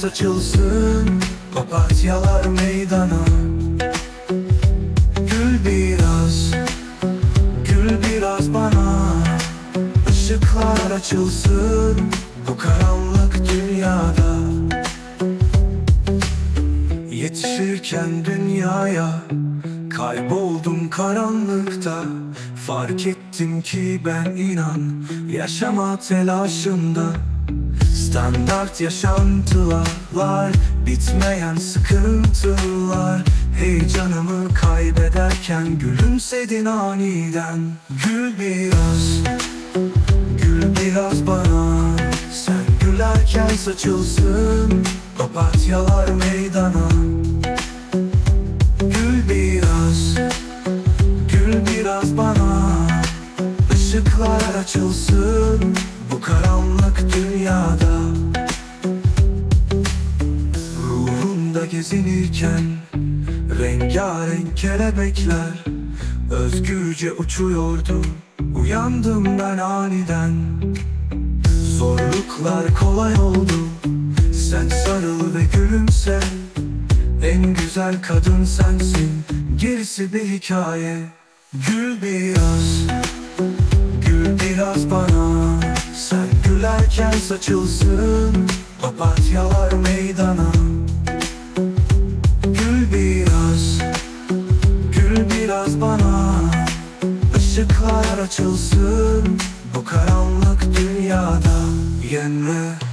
saçılsın Papatyalar meydana. Gül biraz Gül biraz bana. Işıklar açılsın Bu karanlık dünyada. Yetişirken dünyaya Kayboldum karanlıkta. Fark ettim ki ben inan Yaşama telaşında Standart yaşantılar Bitmeyen sıkıntılar. Heyecanımı kaybederken Gülümsedin aniden. Gül biraz Gül biraz bana. Sen gülerken saçılsın Papatyalar meydana gezinirken Rengarenk kelebekler Özgürce uçuyordu. Uyandım ben aniden. Zorluklar kolay oldu. Sen sarıl ve gülümse. En güzel kadın sensin. Gerisi bir hikaye. Gül biraz Gül biraz bana. Sen gülerken saçılsın. Papatyalar meydana biraz bana. Işıklar açılsın. Bu karanlık dünyada Yenme